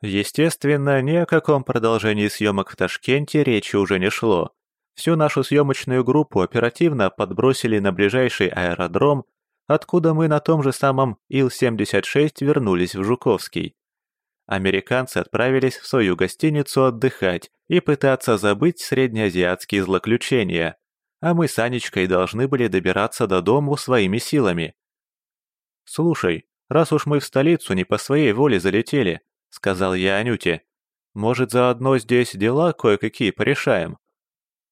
Естественно, ни о каком продолжении съемок в Ташкенте речи уже не шло. Всю нашу съемочную группу оперативно подбросили на ближайший аэродром, откуда мы на том же самом Ил-76 вернулись в Жуковский. Американцы отправились в свою гостиницу отдыхать и пытаться забыть среднеазиатские злоключения, а мы с Анечкой должны были добираться до дому своими силами. «Слушай, раз уж мы в столицу не по своей воле залетели, — сказал я Анюте. «Может, заодно здесь дела кое-какие порешаем?»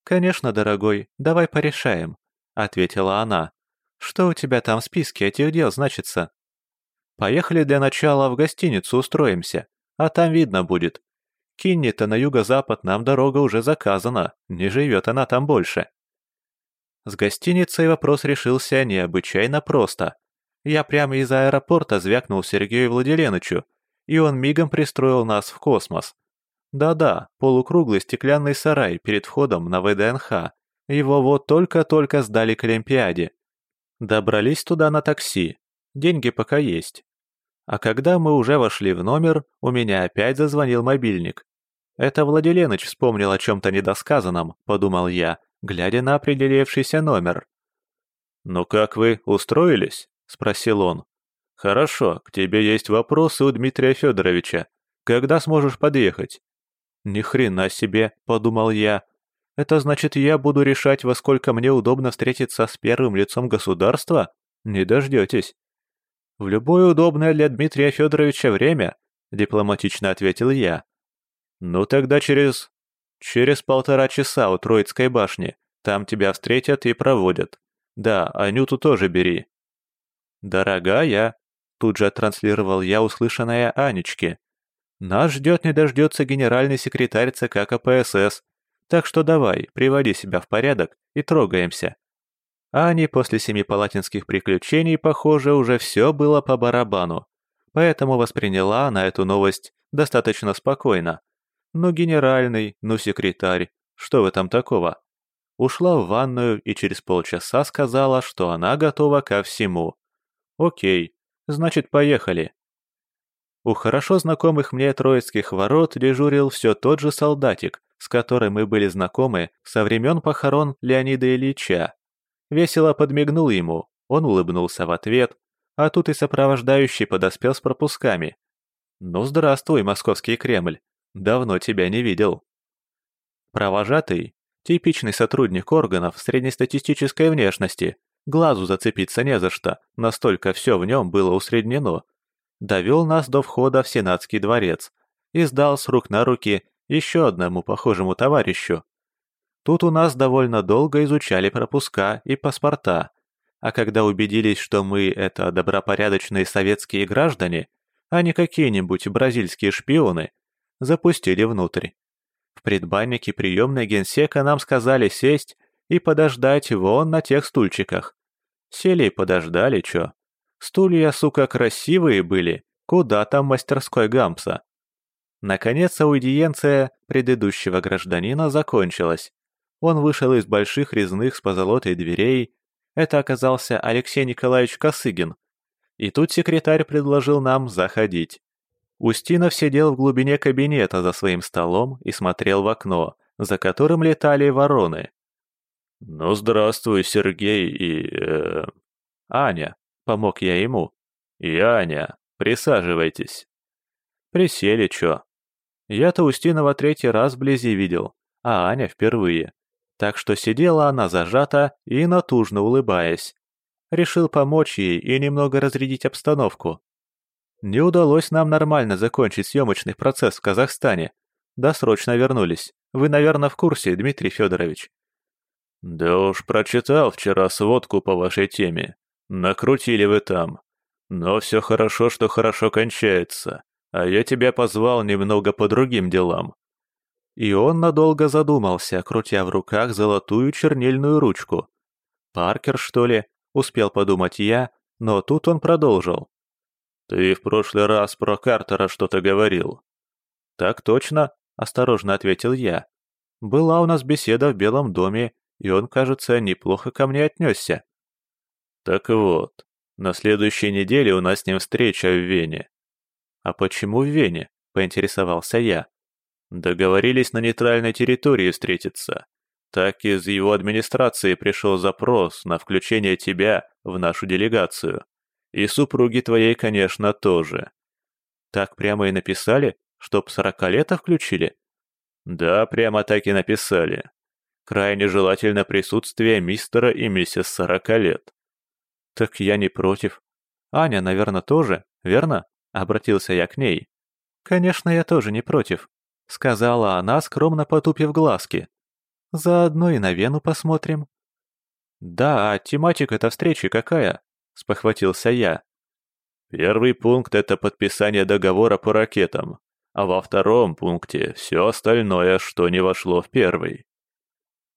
«Конечно, дорогой, давай порешаем», — ответила она. «Что у тебя там в списке этих дел значится?» «Поехали для начала в гостиницу устроимся, а там видно будет. Кинни-то на юго-запад нам дорога уже заказана, не живет она там больше». С гостиницей вопрос решился необычайно просто. Я прямо из аэропорта звякнул Сергею Владиленовичу, и он мигом пристроил нас в космос. Да-да, полукруглый стеклянный сарай перед входом на ВДНХ. Его вот только-только сдали к Олимпиаде. Добрались туда на такси. Деньги пока есть. А когда мы уже вошли в номер, у меня опять зазвонил мобильник. Это Владиленыч вспомнил о чем-то недосказанном, подумал я, глядя на определившийся номер. «Ну как вы, устроились?» – спросил он. «Хорошо, к тебе есть вопросы у Дмитрия Федоровича. Когда сможешь подъехать?» «Ни хрена себе», — подумал я. «Это значит, я буду решать, во сколько мне удобно встретиться с первым лицом государства? Не дождетесь». «В любое удобное для Дмитрия Федоровича время», — дипломатично ответил я. «Ну тогда через... через полтора часа у Троицкой башни. Там тебя встретят и проводят. Да, Анюту тоже бери». «Дорогая», Тут же транслировал я услышанное Анечке. «Нас ждет не дождется генеральный секретарь ЦК КПСС, так что давай, приводи себя в порядок и трогаемся». Ане после семи палатинских приключений, похоже, уже все было по барабану, поэтому восприняла она эту новость достаточно спокойно. Ну генеральный, ну секретарь, что в этом такого? Ушла в ванную и через полчаса сказала, что она готова ко всему. Окей, Значит, поехали. У хорошо знакомых мне троицких ворот дежурил все тот же солдатик, с которым мы были знакомы со времен похорон Леонида Ильича. Весело подмигнул ему, он улыбнулся в ответ, а тут и сопровождающий подоспел с пропусками. «Ну, здравствуй, московский Кремль, давно тебя не видел». Провожатый, типичный сотрудник органов среднестатистической внешности, Глазу зацепиться не за что, настолько все в нем было усреднено. Довел нас до входа в Сенатский дворец и сдал с рук на руки еще одному похожему товарищу. Тут у нас довольно долго изучали пропуска и паспорта, а когда убедились, что мы — это добропорядочные советские граждане, а не какие-нибудь бразильские шпионы, запустили внутрь. В предбаннике приемной генсека нам сказали сесть и подождать вон на тех стульчиках. Сели и подождали, чё. Стулья, сука, красивые были, куда там мастерской Гампса. Наконец аудиенция предыдущего гражданина закончилась. Он вышел из больших резных с позолотой дверей. Это оказался Алексей Николаевич Косыгин. И тут секретарь предложил нам заходить. Устинов сидел в глубине кабинета за своим столом и смотрел в окно, за которым летали вороны. «Ну, здравствуй, Сергей и... Э, Аня», — помог я ему. «И Аня, присаживайтесь». Присели, чё. Я-то Устинова третий раз вблизи видел, а Аня впервые. Так что сидела она зажата и натужно улыбаясь. Решил помочь ей и немного разрядить обстановку. Не удалось нам нормально закончить съемочный процесс в Казахстане. Досрочно вернулись. Вы, наверное, в курсе, Дмитрий Федорович. «Да уж прочитал вчера сводку по вашей теме. Накрутили вы там. Но все хорошо, что хорошо кончается. А я тебя позвал немного по другим делам». И он надолго задумался, крутя в руках золотую чернильную ручку. «Паркер, что ли?» — успел подумать я, но тут он продолжил. «Ты в прошлый раз про Картера что-то говорил». «Так точно», — осторожно ответил я. «Была у нас беседа в Белом доме, и он, кажется, неплохо ко мне отнесся. Так вот, на следующей неделе у нас с ним встреча в Вене. А почему в Вене? поинтересовался я. Договорились на нейтральной территории встретиться. Так из его администрации пришел запрос на включение тебя в нашу делегацию. И супруги твоей, конечно, тоже. Так прямо и написали, чтоб сорокалета включили? Да, прямо так и написали. Крайне желательно присутствие мистера и миссис сорока лет. Так я не против. Аня, наверное, тоже, верно? Обратился я к ней. Конечно, я тоже не против. Сказала она, скромно потупив глазки. Заодно и на Вену посмотрим. Да, а тематика этой встречи какая? Спохватился я. Первый пункт — это подписание договора по ракетам, а во втором пункте все остальное, что не вошло в первый.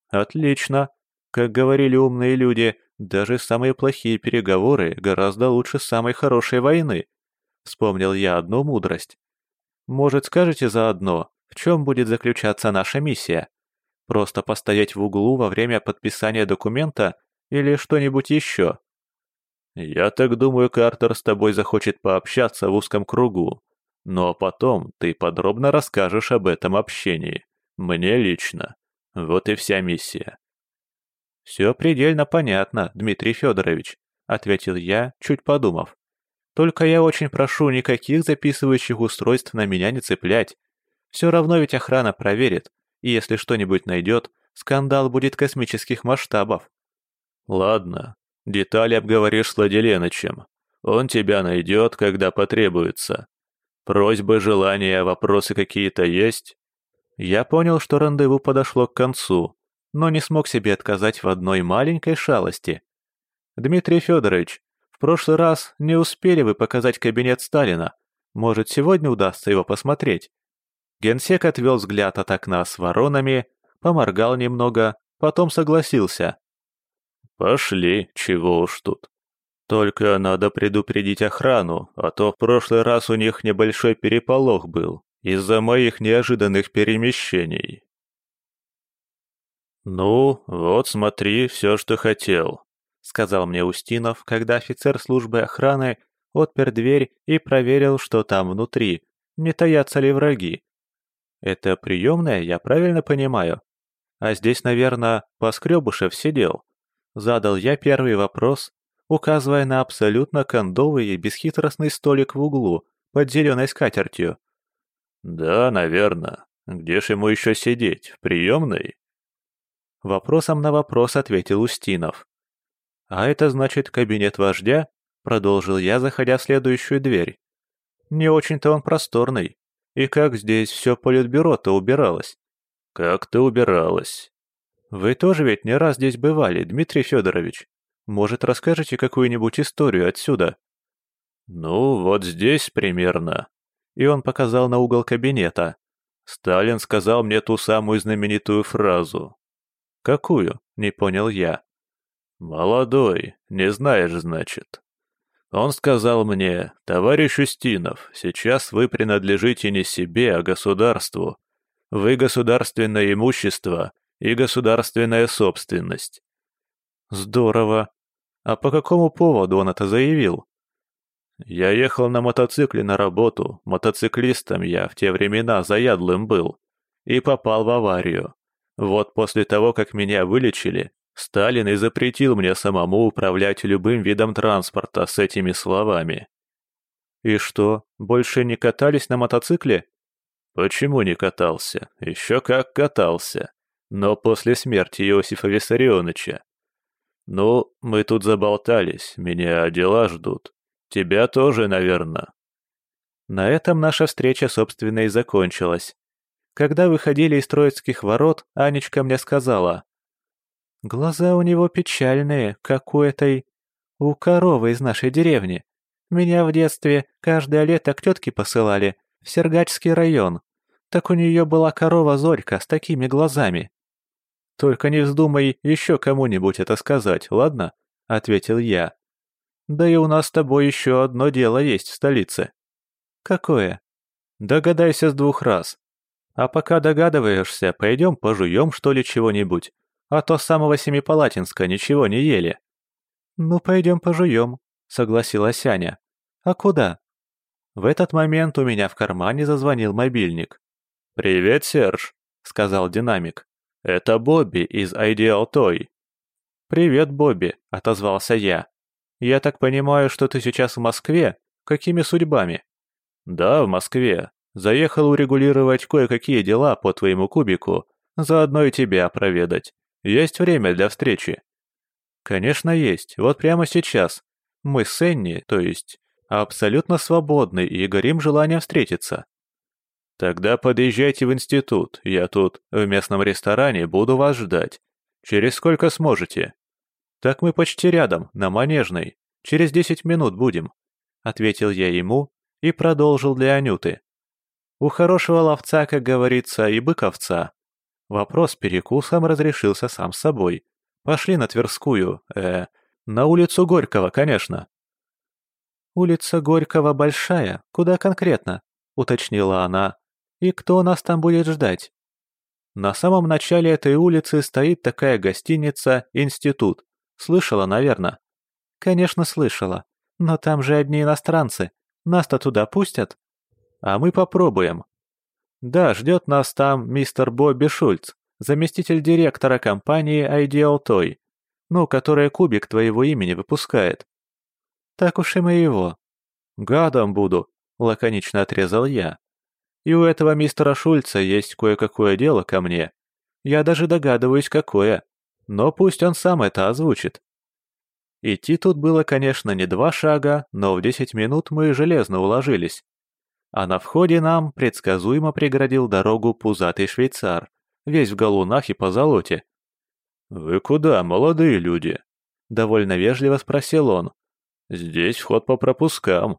Отлично. Как говорили умные люди, даже самые плохие переговоры гораздо лучше самой хорошей войны. Вспомнил я одну мудрость. Может, скажете заодно, в чем будет заключаться наша миссия? Просто постоять в углу во время подписания документа или что-нибудь еще? Я так думаю, Картер с тобой захочет пообщаться в узком кругу. Но потом ты подробно расскажешь об этом общении. Мне лично. Вот и вся миссия. «Все предельно понятно, Дмитрий Федорович», — ответил я, чуть подумав. «Только я очень прошу никаких записывающих устройств на меня не цеплять. Все равно ведь охрана проверит, и если что-нибудь найдет, скандал будет космических масштабов». «Ладно, детали обговоришь с Владиленычем. Он тебя найдет, когда потребуется. Просьбы, желания, вопросы какие-то есть?» Я понял, что рандеву подошло к концу, но не смог себе отказать в одной маленькой шалости. «Дмитрий Федорович, в прошлый раз не успели вы показать кабинет Сталина. Может, сегодня удастся его посмотреть?» Генсек отвел взгляд от окна с воронами, поморгал немного, потом согласился. «Пошли, чего уж тут. Только надо предупредить охрану, а то в прошлый раз у них небольшой переполох был из-за моих неожиданных перемещений. «Ну, вот смотри, все, что хотел», — сказал мне Устинов, когда офицер службы охраны отпер дверь и проверил, что там внутри, не таятся ли враги. «Это приемная, я правильно понимаю? А здесь, наверное, Поскребышев сидел?» Задал я первый вопрос, указывая на абсолютно кондовый и бесхитростный столик в углу под зеленой скатертью. «Да, наверное. Где ж ему еще сидеть, в приемной?» Вопросом на вопрос ответил Устинов. «А это значит кабинет вождя?» — продолжил я, заходя в следующую дверь. «Не очень-то он просторный. И как здесь все политбюро-то убиралось?» «Как-то убиралось». «Вы тоже ведь не раз здесь бывали, Дмитрий Федорович. Может, расскажете какую-нибудь историю отсюда?» «Ну, вот здесь примерно», и он показал на угол кабинета. Сталин сказал мне ту самую знаменитую фразу. «Какую?» — не понял я. «Молодой, не знаешь, значит». Он сказал мне, «Товарищ Устинов, сейчас вы принадлежите не себе, а государству. Вы государственное имущество и государственная собственность». «Здорово. А по какому поводу он это заявил?» Я ехал на мотоцикле на работу, мотоциклистом я в те времена заядлым был, и попал в аварию. Вот после того, как меня вылечили, Сталин и запретил мне самому управлять любым видом транспорта с этими словами. И что, больше не катались на мотоцикле? Почему не катался? Еще как катался. Но после смерти Иосифа Виссарионовича. Ну, мы тут заболтались, меня дела ждут. Тебя тоже, наверное. На этом наша встреча, собственно, и закончилась. Когда выходили из Троицких ворот, Анечка мне сказала. «Глаза у него печальные, как у этой... у коровы из нашей деревни. Меня в детстве каждое лето к тетке посылали, в Сергачский район. Так у нее была корова Зорька с такими глазами». «Только не вздумай еще кому-нибудь это сказать, ладно?» — ответил я. Да и у нас с тобой еще одно дело есть в столице. Какое? Догадайся с двух раз. А пока догадываешься, пойдем пожуем что ли чего-нибудь. А то с самого Семипалатинска ничего не ели. Ну, пойдем пожуем, согласилась Аня. А куда? В этот момент у меня в кармане зазвонил мобильник. «Привет, Серж», — сказал динамик. «Это Бобби из Ideal Toy». «Привет, Бобби», — отозвался я. «Я так понимаю, что ты сейчас в Москве? Какими судьбами?» «Да, в Москве. Заехал урегулировать кое-какие дела по твоему кубику, заодно и тебя проведать. Есть время для встречи?» «Конечно есть, вот прямо сейчас. Мы с Энни, то есть, абсолютно свободны и горим желанием встретиться». «Тогда подъезжайте в институт, я тут, в местном ресторане, буду вас ждать. Через сколько сможете?» «Так мы почти рядом, на Манежной. Через десять минут будем», — ответил я ему и продолжил для Анюты. «У хорошего ловца, как говорится, и быковца». Вопрос перекусом разрешился сам собой. Пошли на Тверскую, э, на улицу Горького, конечно. «Улица Горького большая, куда конкретно?» — уточнила она. «И кто нас там будет ждать?» На самом начале этой улицы стоит такая гостиница «Институт». Слышала, наверное? Конечно, слышала. Но там же одни иностранцы. Нас-то туда пустят? А мы попробуем. Да, ждет нас там мистер Бобби Шульц, заместитель директора компании Ideal Toy, ну, которая кубик твоего имени выпускает. Так уж и моего. Гадом буду, лаконично отрезал я. И у этого мистера Шульца есть кое-какое дело ко мне. Я даже догадываюсь, какое. Но пусть он сам это озвучит. Идти тут было, конечно, не два шага, но в десять минут мы железно уложились. А на входе нам предсказуемо преградил дорогу пузатый швейцар, весь в галунах и позолоте. «Вы куда, молодые люди?» — довольно вежливо спросил он. «Здесь вход по пропускам».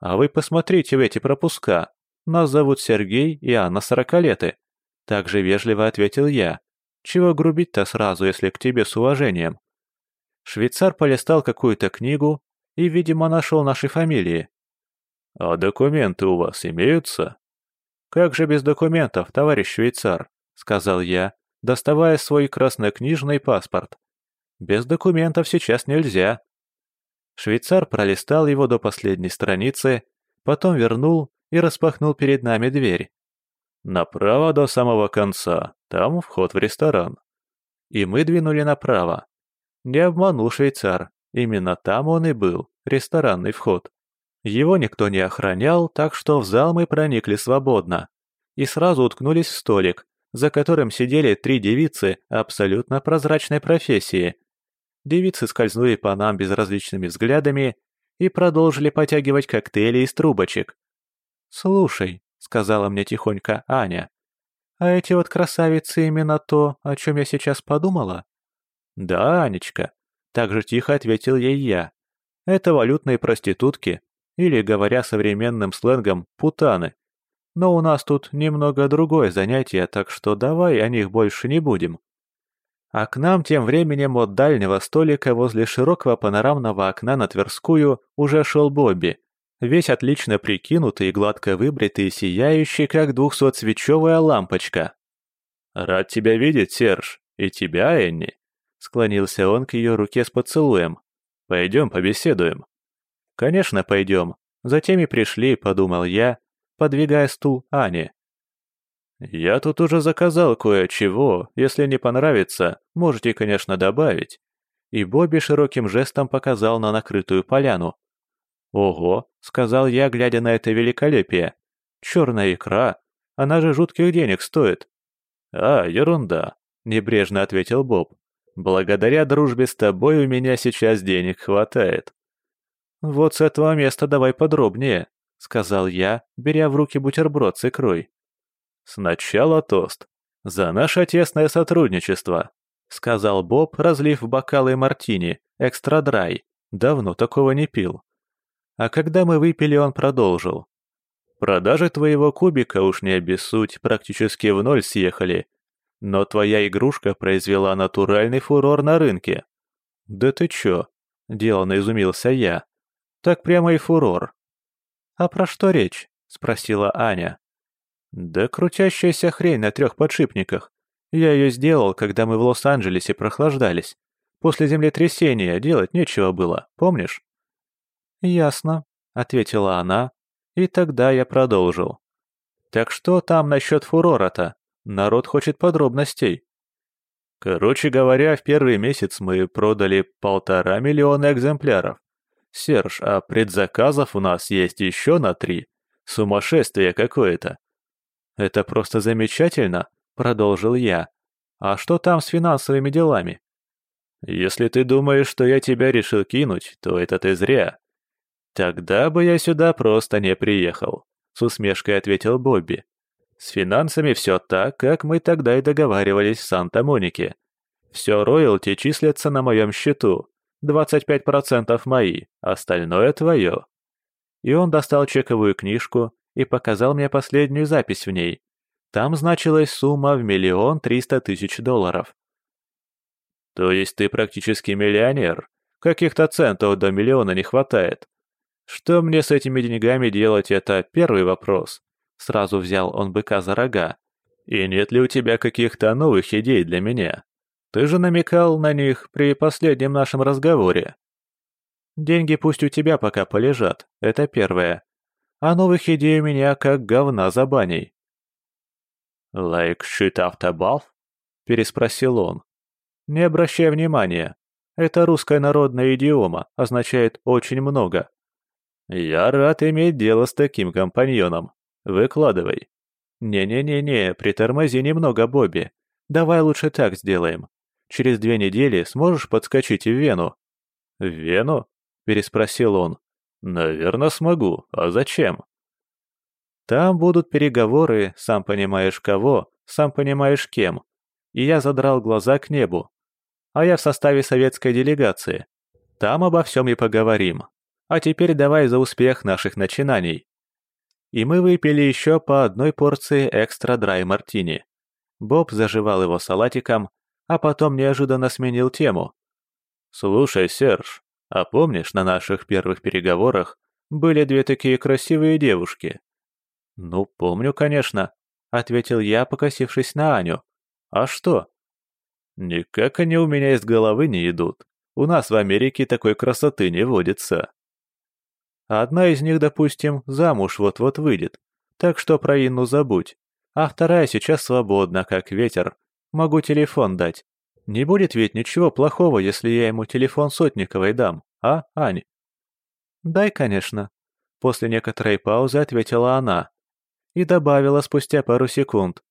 «А вы посмотрите в эти пропуска. Нас зовут Сергей и Анна Сорокалеты». Также вежливо ответил я. «Чего грубить-то сразу, если к тебе с уважением?» Швейцар полистал какую-то книгу и, видимо, нашел наши фамилии. «А документы у вас имеются?» «Как же без документов, товарищ швейцар?» — сказал я, доставая свой краснокнижный паспорт. «Без документов сейчас нельзя». Швейцар пролистал его до последней страницы, потом вернул и распахнул перед нами дверь. «Направо до самого конца, там вход в ресторан». И мы двинули направо. Не обманул швейцар, именно там он и был, ресторанный вход. Его никто не охранял, так что в зал мы проникли свободно. И сразу уткнулись в столик, за которым сидели три девицы абсолютно прозрачной профессии. Девицы скользнули по нам безразличными взглядами и продолжили потягивать коктейли из трубочек. «Слушай», — сказала мне тихонько Аня, — «а эти вот красавицы именно то, о чем я сейчас подумала?» «Да, Анечка», — так же тихо ответил ей я. «Это валютные проститутки, или, говоря современным сленгом, путаны. Но у нас тут немного другое занятие, так что давай о них больше не будем». А к нам тем временем от дальнего столика возле широкого панорамного окна на Тверскую уже шел Бобби, весь отлично прикинутый гладко выбритый и сияющий, как двухсотсвечевая лампочка. «Рад тебя видеть, Серж, и тебя, Энни», Склонился он к ее руке с поцелуем. «Пойдем побеседуем». «Конечно, пойдем. Затем и пришли», — подумал я, подвигая стул Ане. «Я тут уже заказал кое-чего. Если не понравится, можете, конечно, добавить». И Бобби широким жестом показал на накрытую поляну. «Ого», — сказал я, глядя на это великолепие. «Черная икра. Она же жутких денег стоит». «А, ерунда», — небрежно ответил Боб. Благодаря дружбе с тобой у меня сейчас денег хватает». «Вот с этого места давай подробнее», — сказал я, беря в руки бутерброд с икрой. «Сначала тост. За наше тесное сотрудничество», — сказал Боб, разлив в бокалы мартини, экстра-драй. Давно такого не пил. А когда мы выпили, он продолжил. «Продажи твоего кубика, уж не обессудь, практически в ноль съехали, но твоя игрушка произвела натуральный фурор на рынке. Да ты чё? Делано изумился я. Так прямо и фурор. А про что речь? Спросила Аня. Да крутящаяся хрень на трех подшипниках. Я ее сделал, когда мы в Лос-Анджелесе прохлаждались. После землетрясения делать нечего было, помнишь? Ясно, ответила она И тогда я продолжил. «Так что там насчет фурора-то? Народ хочет подробностей». Короче говоря, в первый месяц мы продали полтора миллиона экземпляров. Серж, а предзаказов у нас есть еще на три. Сумасшествие какое-то. Это просто замечательно, продолжил я. А что там с финансовыми делами? Если ты думаешь, что я тебя решил кинуть, то это ты зря. Тогда бы я сюда просто не приехал, с усмешкой ответил Бобби. С финансами все так, как мы тогда и договаривались в Санта-Монике. Все роялти числятся на моем счету. 25% мои, остальное твое. И он достал чековую книжку и показал мне последнюю запись в ней. Там значилась сумма в миллион триста тысяч долларов. То есть ты практически миллионер? Каких-то центов до миллиона не хватает. Что мне с этими деньгами делать, это первый вопрос. Сразу взял он быка за рога. «И нет ли у тебя каких-то новых идей для меня? Ты же намекал на них при последнем нашем разговоре». «Деньги пусть у тебя пока полежат, это первое. А новых идей у меня как говна за баней». «Like shit after bath?» – переспросил он. «Не обращай внимания. Это русская народная идиома, означает «очень много». Я рад иметь дело с таким компаньоном. Выкладывай. Не-не-не-не, притормози немного, Бобби. Давай лучше так сделаем. Через две недели сможешь подскочить в Вену? В Вену? Переспросил он. Наверное, смогу. А зачем? Там будут переговоры, сам понимаешь кого, сам понимаешь кем. И я задрал глаза к небу. А я в составе советской делегации. Там обо всем и поговорим. А теперь давай за успех наших начинаний и мы выпили еще по одной порции экстра драй мартини. Боб заживал его салатиком, а потом неожиданно сменил тему. «Слушай, Серж, а помнишь, на наших первых переговорах были две такие красивые девушки?» «Ну, помню, конечно», — ответил я, покосившись на Аню. «А что?» «Никак они у меня из головы не идут. У нас в Америке такой красоты не водится». Одна из них, допустим, замуж вот-вот выйдет, так что про Инну забудь. А вторая сейчас свободна, как ветер. Могу телефон дать. Не будет ведь ничего плохого, если я ему телефон Сотниковой дам, а, Ань?» «Дай, конечно», — после некоторой паузы ответила она. И добавила спустя пару секунд.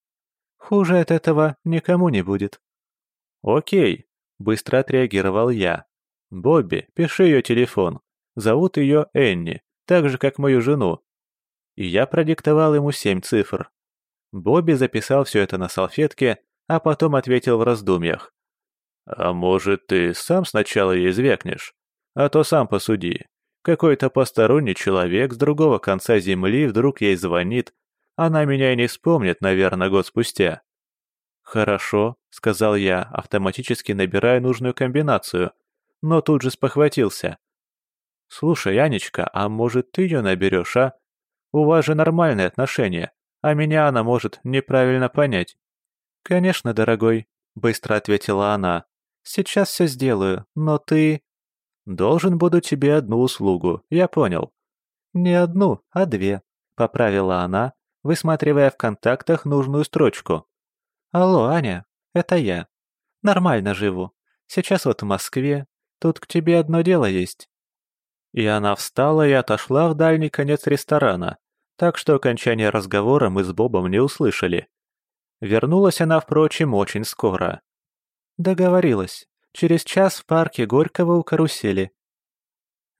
«Хуже от этого никому не будет». «Окей», — быстро отреагировал я. «Бобби, пиши ее телефон. Зовут ее Энни, так же, как мою жену. И я продиктовал ему семь цифр. Бобби записал все это на салфетке, а потом ответил в раздумьях. «А может, ты сам сначала ей звякнешь? А то сам посуди. Какой-то посторонний человек с другого конца земли вдруг ей звонит. Она меня и не вспомнит, наверное, год спустя». «Хорошо», — сказал я, автоматически набирая нужную комбинацию, но тут же спохватился. «Слушай, Анечка, а может ты ее наберешь, а? У вас же нормальные отношения, а меня она может неправильно понять». «Конечно, дорогой», — быстро ответила она. «Сейчас все сделаю, но ты...» «Должен буду тебе одну услугу, я понял». «Не одну, а две», — поправила она, высматривая в контактах нужную строчку. «Алло, Аня, это я. Нормально живу. Сейчас вот в Москве. Тут к тебе одно дело есть. И она встала и отошла в дальний конец ресторана, так что окончание разговора мы с Бобом не услышали. Вернулась она, впрочем, очень скоро. Договорилась. Через час в парке Горького у карусели.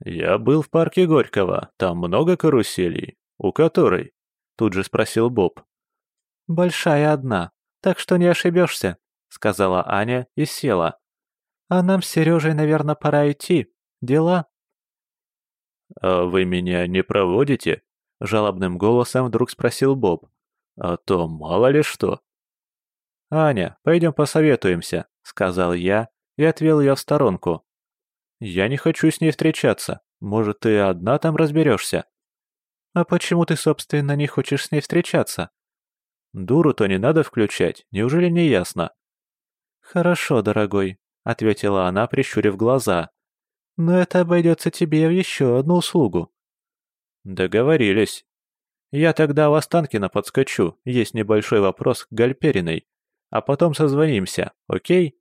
«Я был в парке Горького, там много каруселей. У которой?» Тут же спросил Боб. «Большая одна, так что не ошибешься», — сказала Аня и села. «А нам с Сережей, наверное, пора идти. Дела?» «А вы меня не проводите?» — жалобным голосом вдруг спросил Боб. «А то мало ли что». «Аня, пойдем посоветуемся», — сказал я и отвел ее в сторонку. «Я не хочу с ней встречаться. Может, ты одна там разберешься?» «А почему ты, собственно, не хочешь с ней встречаться?» «Дуру-то не надо включать, неужели не ясно?» «Хорошо, дорогой», — ответила она, прищурив глаза. Но это обойдется тебе в еще одну услугу». «Договорились», Я тогда в Останкино подскочу, есть небольшой вопрос к Гальпериной. А потом созвонимся, окей?»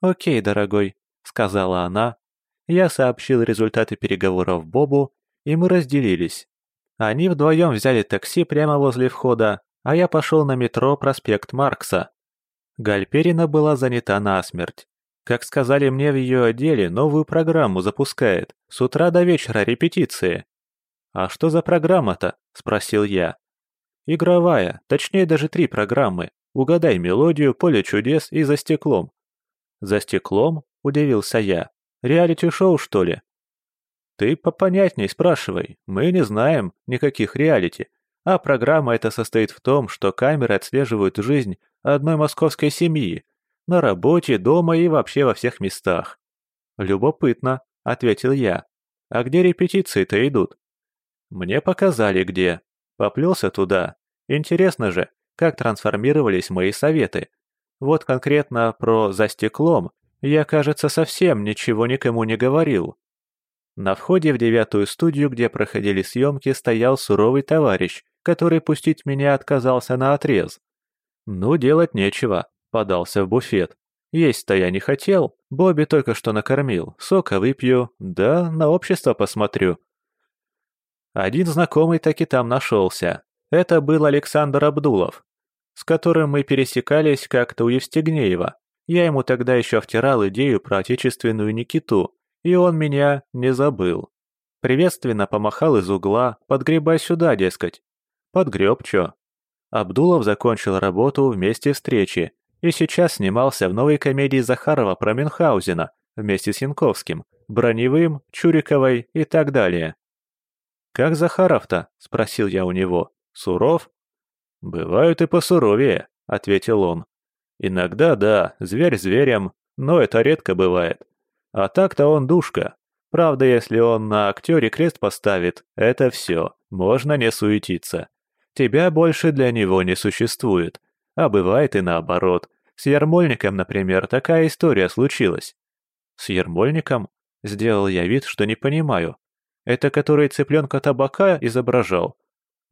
«Окей, дорогой», — сказала она. Я сообщил результаты переговоров Бобу, и мы разделились. Они вдвоем взяли такси прямо возле входа, а я пошел на метро проспект Маркса. Гальперина была занята насмерть. Как сказали мне в ее отделе, новую программу запускает. С утра до вечера репетиции. «А что за программа-то?» – спросил я. «Игровая, точнее даже три программы. Угадай мелодию, поле чудес и за стеклом». «За стеклом?» – удивился я. «Реалити-шоу, что ли?» «Ты попонятней спрашивай. Мы не знаем никаких реалити. А программа эта состоит в том, что камеры отслеживают жизнь одной московской семьи. На работе, дома и вообще во всех местах». «Любопытно», — ответил я. «А где репетиции-то идут?» Мне показали где. Поплелся туда. Интересно же, как трансформировались мои советы. Вот конкретно про «за стеклом» я, кажется, совсем ничего никому не говорил. На входе в девятую студию, где проходили съемки, стоял суровый товарищ, который пустить меня отказался на отрез. Ну, делать нечего, подался в буфет. Есть-то я не хотел, Бобби только что накормил, сока выпью, да на общество посмотрю. Один знакомый таки там нашелся. Это был Александр Абдулов, с которым мы пересекались как-то у Евстигнеева. Я ему тогда еще втирал идею про отечественную Никиту, и он меня не забыл. Приветственно помахал из угла, подгребай сюда, дескать. Подгреб чё. Абдулов закончил работу вместе встречи и сейчас снимался в новой комедии Захарова про Мюнхгаузена вместе с Янковским, Броневым, Чуриковой и так далее. «Как Захаров-то?» — спросил я у него. «Суров?» «Бывают и посуровее», — ответил он. «Иногда, да, зверь зверем, но это редко бывает. А так-то он душка. Правда, если он на актере крест поставит, это все, можно не суетиться. Тебя больше для него не существует. А бывает и наоборот. С Ермольником, например, такая история случилась». «С Ермольником?» Сделал я вид, что не понимаю. Это который цыпленка табака изображал?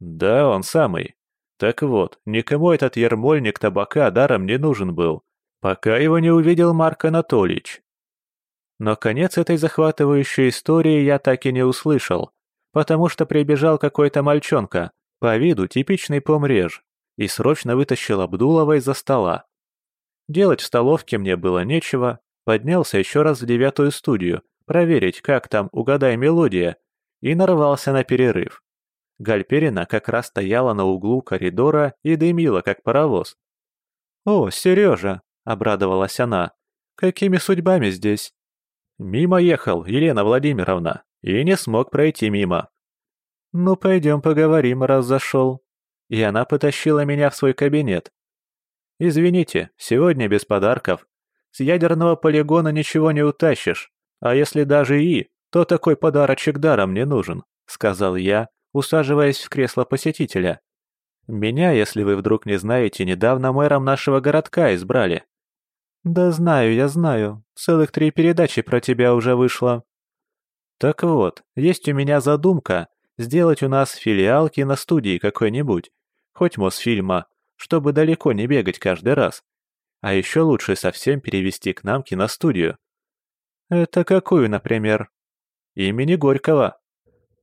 Да, он самый. Так вот, никому этот ермольник табака даром не нужен был, пока его не увидел Марк Анатольевич. Но конец этой захватывающей истории я так и не услышал, потому что прибежал какой-то мальчонка, по виду типичный помреж, и срочно вытащил Абдулова из-за стола. Делать в столовке мне было нечего, поднялся еще раз в девятую студию, проверить, как там «Угадай мелодия», и нарвался на перерыв. Гальперина как раз стояла на углу коридора и дымила, как паровоз. «О, Сережа!» — обрадовалась она. «Какими судьбами здесь?» «Мимо ехал, Елена Владимировна, и не смог пройти мимо». «Ну, пойдем поговорим, раз зашел». И она потащила меня в свой кабинет. «Извините, сегодня без подарков. С ядерного полигона ничего не утащишь. А если даже и, то такой подарочек даром не нужен», — сказал я, усаживаясь в кресло посетителя. «Меня, если вы вдруг не знаете, недавно мэром нашего городка избрали». «Да знаю, я знаю. Целых три передачи про тебя уже вышло». «Так вот, есть у меня задумка сделать у нас филиал киностудии какой-нибудь, хоть Мосфильма, чтобы далеко не бегать каждый раз. А еще лучше совсем перевести к нам киностудию. «Это какую, например?» «Имени Горького».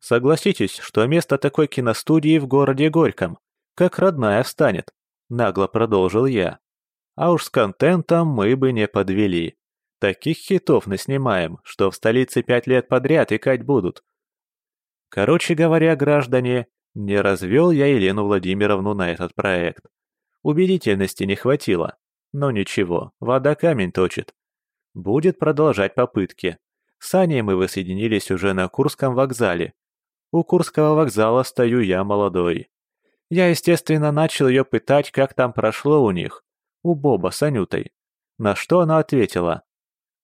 «Согласитесь, что место такой киностудии в городе Горьком, как родная встанет», — нагло продолжил я. «А уж с контентом мы бы не подвели. Таких хитов наснимаем, что в столице пять лет подряд икать будут». Короче говоря, граждане, не развел я Елену Владимировну на этот проект. Убедительности не хватило. Но ничего, вода камень точит. Будет продолжать попытки. С Аней мы воссоединились уже на Курском вокзале. У Курского вокзала стою я молодой. Я, естественно, начал ее пытать, как там прошло у них. У Боба с Анютой. На что она ответила.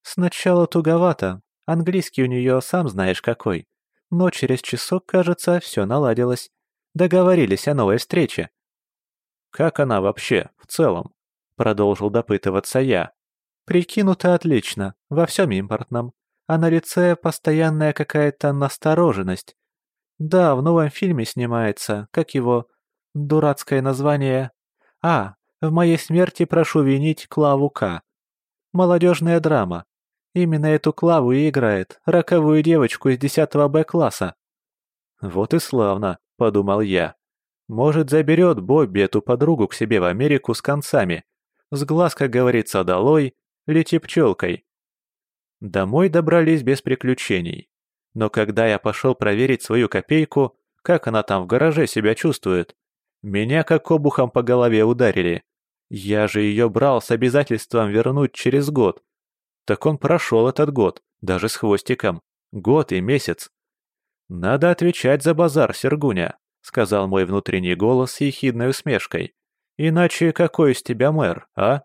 «Сначала туговато. Английский у нее сам знаешь какой. Но через часок, кажется, все наладилось. Договорились о новой встрече». «Как она вообще, в целом?» Продолжил допытываться я. Прикинуто отлично, во всем импортном. А на лице постоянная какая-то настороженность. Да, в новом фильме снимается, как его... Дурацкое название... А, в моей смерти прошу винить Клаву К. Молодежная драма. Именно эту Клаву и играет, роковую девочку из 10 Б-класса. Вот и славно, подумал я. Может, заберет Бобби эту подругу к себе в Америку с концами. С глаз, как говорится, долой, лети пчелкой. Домой добрались без приключений. Но когда я пошел проверить свою копейку, как она там в гараже себя чувствует, меня как обухом по голове ударили. Я же ее брал с обязательством вернуть через год. Так он прошел этот год, даже с хвостиком. Год и месяц. «Надо отвечать за базар, Сергуня», — сказал мой внутренний голос с ехидной усмешкой. «Иначе какой из тебя мэр, а?»